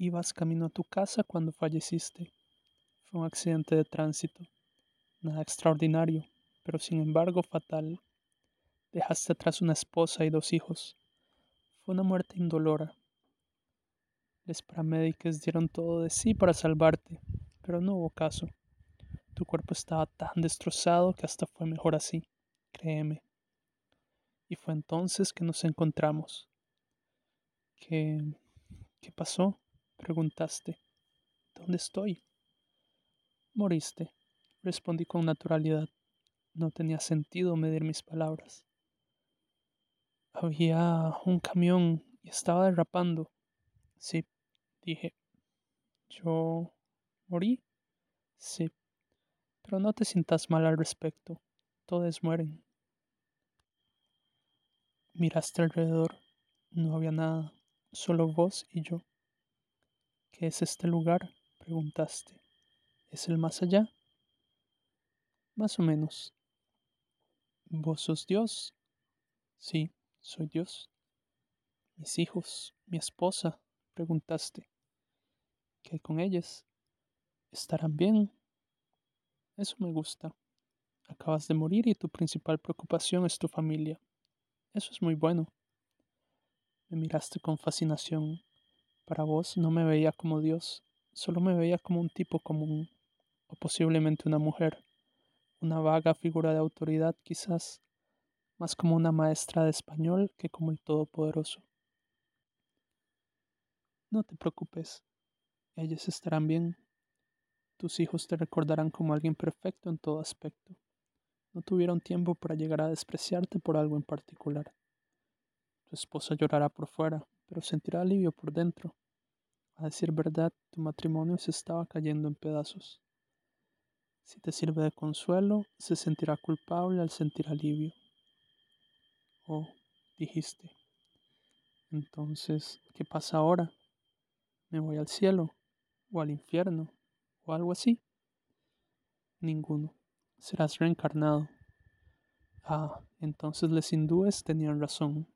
Ibas camino a tu casa cuando falleciste. Fue un accidente de tránsito. Nada extraordinario, pero sin embargo fatal. Dejaste atrás una esposa y dos hijos. Fue una muerte indolora. Los paramédicos dieron todo de sí para salvarte, pero no hubo caso. Tu cuerpo estaba tan destrozado que hasta fue mejor así, créeme. Y fue entonces que nos encontramos. ¿Qué... qué pasó? Preguntaste. ¿Dónde estoy? Moriste, respondí con naturalidad. No tenía sentido medir mis palabras. Había un camión y estaba derrapando. Sí, dije. ¿Yo morí? Sí. Pero no te sientas mal al respecto. Todos mueren. Miraste alrededor. No había nada, solo vos y yo. ¿Qué es este lugar? preguntaste. ¿Es el más allá? Más o menos. ¿Vos sos Dios? Sí, soy Dios. Mis hijos, mi esposa, preguntaste. ¿Qué hay con ellas? ¿Estarán bien? Eso me gusta. Acabas de morir y tu principal preocupación es tu familia. Eso es muy bueno. Me miraste con fascinación. Para vos no me veía como Dios, solo me veía como un tipo común, o posiblemente una mujer, una vaga figura de autoridad quizás, más como una maestra de español que como el Todopoderoso. No te preocupes, ellos estarán bien. Tus hijos te recordarán como alguien perfecto en todo aspecto. No tuvieron tiempo para llegar a despreciarte por algo en particular. Tu esposa llorará por fuera, pero sentirá alivio por dentro. A decir verdad, tu matrimonio se estaba cayendo en pedazos. Si te sirve de consuelo, se sentirá culpable al sentir alivio. Oh, dijiste. Entonces, ¿qué pasa ahora? ¿Me voy al cielo? ¿O al infierno? ¿O algo así? Ninguno. Serás reencarnado. Ah, entonces los hindúes tenían razón.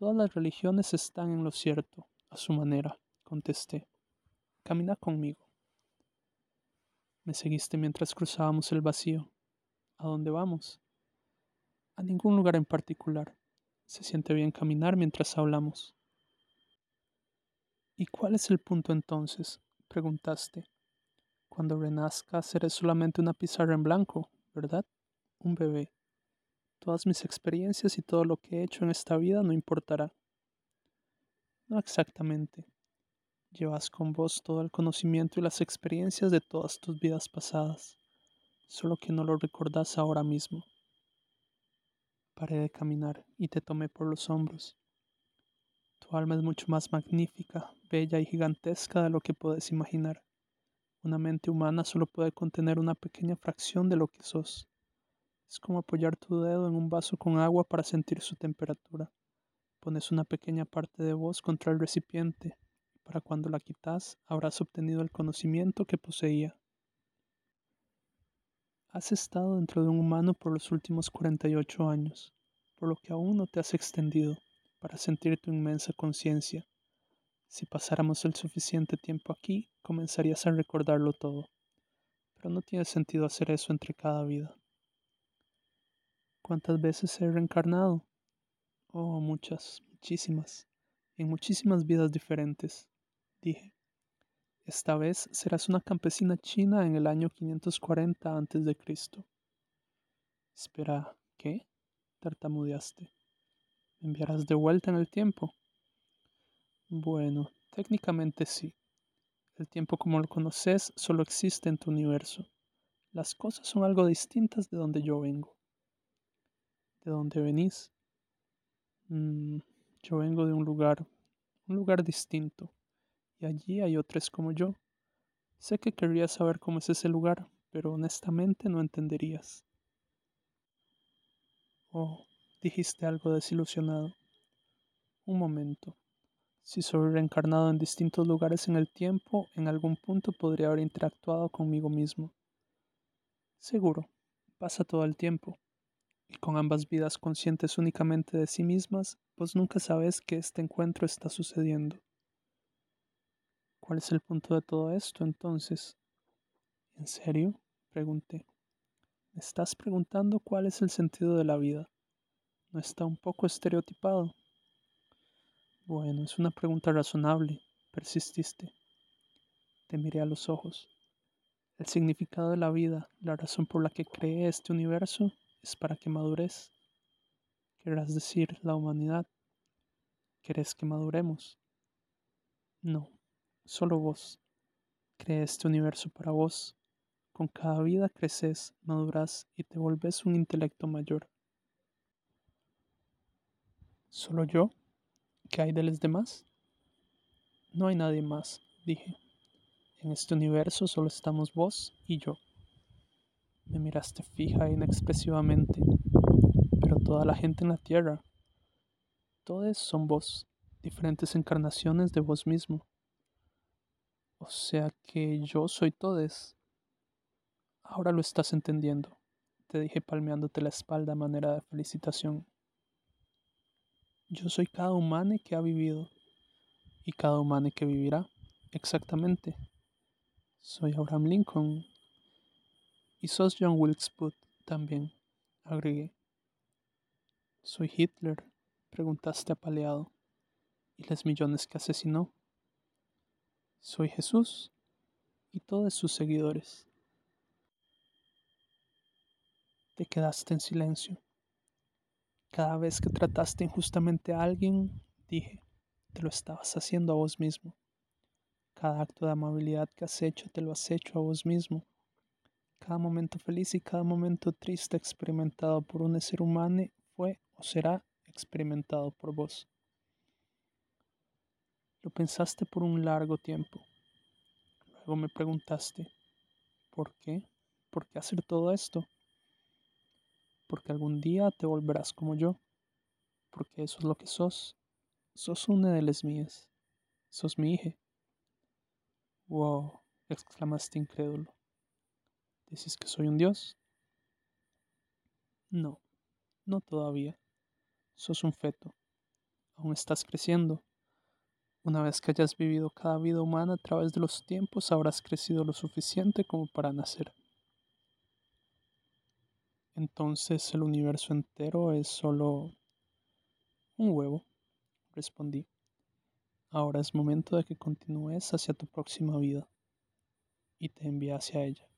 Todas las religiones están en lo cierto, a su manera, contesté. Camina conmigo. Me seguiste mientras cruzábamos el vacío. ¿A dónde vamos? A ningún lugar en particular. Se siente bien caminar mientras hablamos. ¿Y cuál es el punto entonces? preguntaste. Cuando renazca seré solamente una pizarra en blanco, ¿verdad? Un bebé. Todas mis experiencias y todo lo que he hecho en esta vida no importará. No exactamente. Llevas con vos todo el conocimiento y las experiencias de todas tus vidas pasadas, solo que no lo recordás ahora mismo. Paré de caminar y te tomé por los hombros. Tu alma es mucho más magnífica, bella y gigantesca de lo que puedes imaginar. Una mente humana solo puede contener una pequeña fracción de lo que sos. Es como apoyar tu dedo en un vaso con agua para sentir su temperatura. Pones una pequeña parte de vos contra el recipiente para cuando la quitas habrás obtenido el conocimiento que poseía. Has estado dentro de un humano por los últimos 48 años, por lo que aún no te has extendido para sentir tu inmensa conciencia. Si pasáramos el suficiente tiempo aquí, comenzarías a recordarlo todo, pero no tiene sentido hacer eso entre cada vida. ¿Cuántas veces he reencarnado? Oh, muchas, muchísimas, en muchísimas vidas diferentes, dije. Esta vez serás una campesina china en el año 540 a.C. Espera, ¿qué? tartamudeaste. ¿Me enviarás de vuelta en el tiempo? Bueno, técnicamente sí. El tiempo como lo conoces solo existe en tu universo. Las cosas son algo distintas de donde yo vengo. ¿De dónde venís? Mm, yo vengo de un lugar, un lugar distinto, y allí hay otros como yo. Sé que querrías saber cómo es ese lugar, pero honestamente no entenderías. Oh, dijiste algo desilusionado. Un momento. Si soy reencarnado en distintos lugares en el tiempo, en algún punto podría haber interactuado conmigo mismo. Seguro, pasa todo el tiempo y con ambas vidas conscientes únicamente de sí mismas, pues nunca sabes que este encuentro está sucediendo. ¿Cuál es el punto de todo esto entonces? ¿En serio? pregunté. ¿Me estás preguntando cuál es el sentido de la vida? ¿No está un poco estereotipado? Bueno, es una pregunta razonable, persististe. Te miré a los ojos. El significado de la vida, la razón por la que creé este universo, es para que madures. Querrás decir la humanidad. ¿Querés que maduremos? No, solo vos. Creé este universo para vos. Con cada vida creces, maduras y te volves un intelecto mayor. ¿Solo yo? ¿Qué hay de los demás? No hay nadie más, dije. En este universo solo estamos vos y yo. Me miraste fija e inexpresivamente, pero toda la gente en la Tierra, todos son vos, diferentes encarnaciones de vos mismo. O sea que yo soy todes. Ahora lo estás entendiendo, te dije palmeándote la espalda a manera de felicitación. Yo soy cada humano que ha vivido y cada humano que vivirá, exactamente. Soy Abraham Lincoln. Y sos John Wilkes Booth también, agregué. Soy Hitler, preguntaste apaleado. ¿Y los millones que asesinó? Soy Jesús y todos sus seguidores. Te quedaste en silencio. Cada vez que trataste injustamente a alguien, dije, te lo estabas haciendo a vos mismo. Cada acto de amabilidad que has hecho te lo has hecho a vos mismo. Cada momento feliz y cada momento triste experimentado por un ser humano fue o será experimentado por vos. Lo pensaste por un largo tiempo. Luego me preguntaste, ¿por qué? ¿Por qué hacer todo esto? Porque algún día te volverás como yo. Porque eso es lo que sos. Sos una de las mías. Sos mi hija. Wow, exclamaste incrédulo. ¿Dices que soy un dios? No, no todavía. Sos un feto. Aún estás creciendo. Una vez que hayas vivido cada vida humana a través de los tiempos, habrás crecido lo suficiente como para nacer. Entonces el universo entero es solo un huevo, respondí. Ahora es momento de que continúes hacia tu próxima vida y te envíe hacia ella.